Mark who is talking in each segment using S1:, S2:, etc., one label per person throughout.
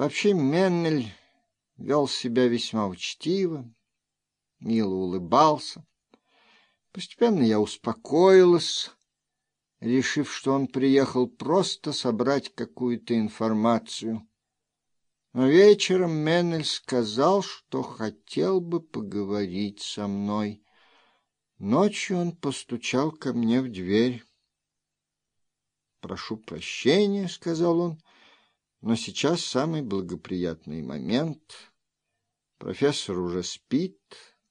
S1: Вообще Меннель вел себя весьма учтиво, мило улыбался. Постепенно я успокоилась, решив, что он приехал просто собрать какую-то информацию. Но вечером Меннель сказал, что хотел бы поговорить со мной. Ночью он постучал ко мне в дверь. «Прошу прощения», — сказал он, — «но сейчас самый благоприятный момент. Профессор уже спит,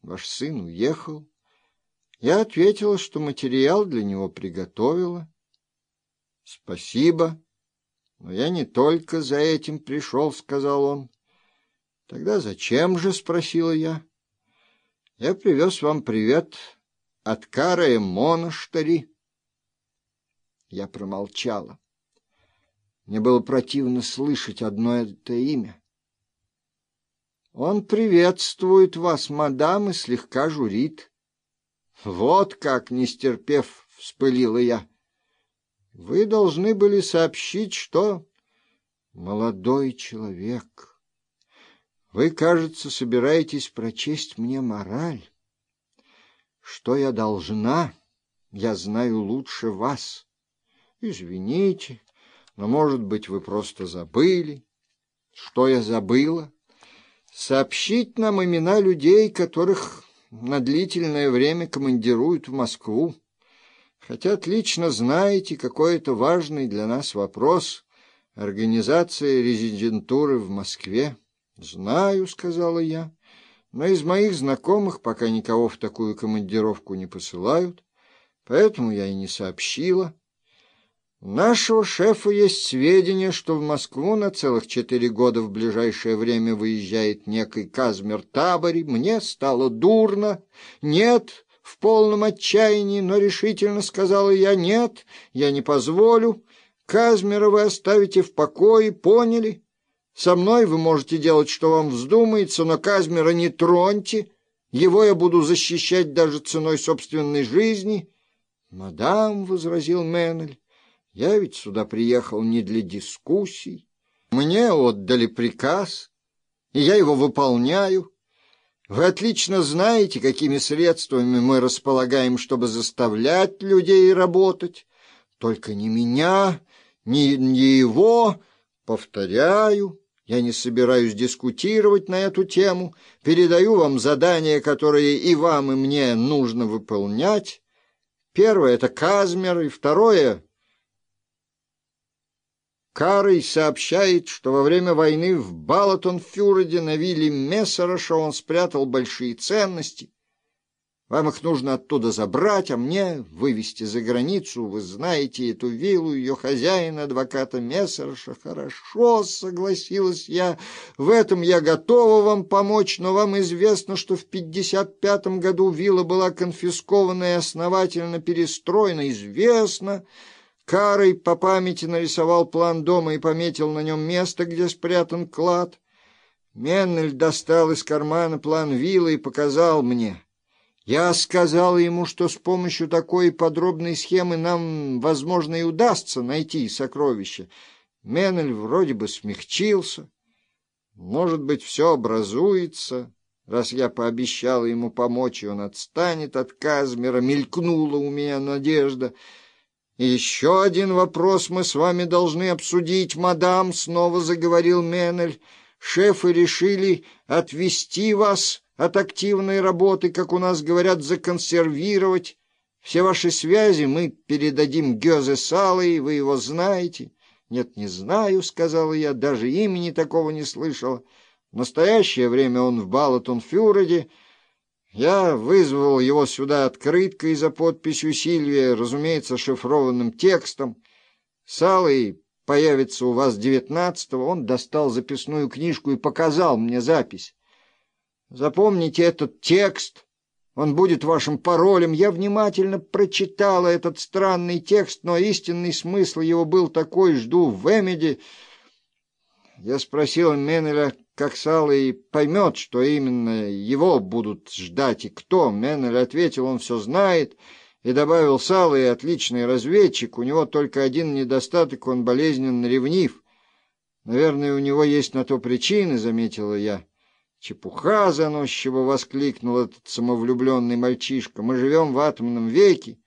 S1: ваш сын уехал. Я ответила, что материал для него приготовила. Спасибо, но я не только за этим пришел, сказал он. Тогда зачем же, спросила я. Я привез вам привет от Карая Монастыри. Я промолчала. Мне было противно слышать одно это имя. Он приветствует вас, мадам, и слегка журит. Вот как, не стерпев, вспылила я. Вы должны были сообщить, что... Молодой человек, вы, кажется, собираетесь прочесть мне мораль. Что я должна, я знаю лучше вас. Извините, но, может быть, вы просто забыли. Что я забыла? Сообщить нам имена людей, которых на длительное время командируют в Москву. Хотя отлично знаете, какой это важный для нас вопрос — организация резидентуры в Москве. — Знаю, — сказала я, — но из моих знакомых пока никого в такую командировку не посылают, поэтому я и не сообщила. Нашего шефа есть сведения, что в Москву на целых четыре года в ближайшее время выезжает некий Казмер Табори. Мне стало дурно. Нет, в полном отчаянии, но решительно сказала я, нет, я не позволю. Казмера вы оставите в покое, поняли? Со мной вы можете делать, что вам вздумается, но Казмера не троньте. Его я буду защищать даже ценой собственной жизни. — Мадам, — возразил Меннель, я ведь сюда приехал не для дискуссий. Мне отдали приказ, и я его выполняю. Вы отлично знаете, какими средствами мы располагаем, чтобы заставлять людей работать. Только не меня, не, его. Повторяю, я не собираюсь дискутировать на эту тему. Передаю вам задания, которые и вам, и мне нужно выполнять. Первое — это Казмер, и второе Карый сообщает, что во время войны в Балатон-Фюреде на вилле Мессероша он спрятал большие ценности. Вам их нужно оттуда забрать, а мне вывести за границу. Вы знаете эту виллу, ее хозяина, адвоката Мессероша. Хорошо, согласилась я. В этом я готова вам помочь, но вам известно, что в 55-м году вилла была конфискована и основательно перестроена. Известно. Карой по памяти нарисовал план дома и пометил на нем место, где спрятан клад. Меннель достал из кармана план виллы и показал мне. Я сказал ему, что с помощью такой подробной схемы нам, возможно, и удастся найти сокровища. Меннель вроде бы смягчился. Может быть, все образуется, раз я пообещал ему помочь, и он отстанет от Казмера. Мелькнула у меня надежда — еще один вопрос мы с вами должны обсудить, мадам, — снова заговорил Меннель. Шефы решили отвести вас от активной работы, как у нас говорят, законсервировать. Все ваши связи мы передадим Гёзе Салой, вы его знаете. — Нет, не знаю, — сказала я, — даже имени такого не слышала. В настоящее время он в Балатон-Фюреде, — я вызвал его сюда открыткой за подписью Сильвия, разумеется, шифрованным текстом. Салый появится у вас девятнадцатого. Он достал записную книжку и показал мне запись. Запомните этот текст. Он будет вашим паролем. Я внимательно прочитала этот странный текст, но истинный смысл его был такой. Жду в Эмиде. Я спросил Меннеля, как Салый поймет, что именно его будут ждать и кто. Меннель ответил, он все знает, и добавил Салый, отличный разведчик, у него только один недостаток, он болезненно ревнив. Наверное, у него есть на то причины, — заметила я. Чепуха заносчиво воскликнул этот самовлюбленный мальчишка. Мы живем в атомном веке,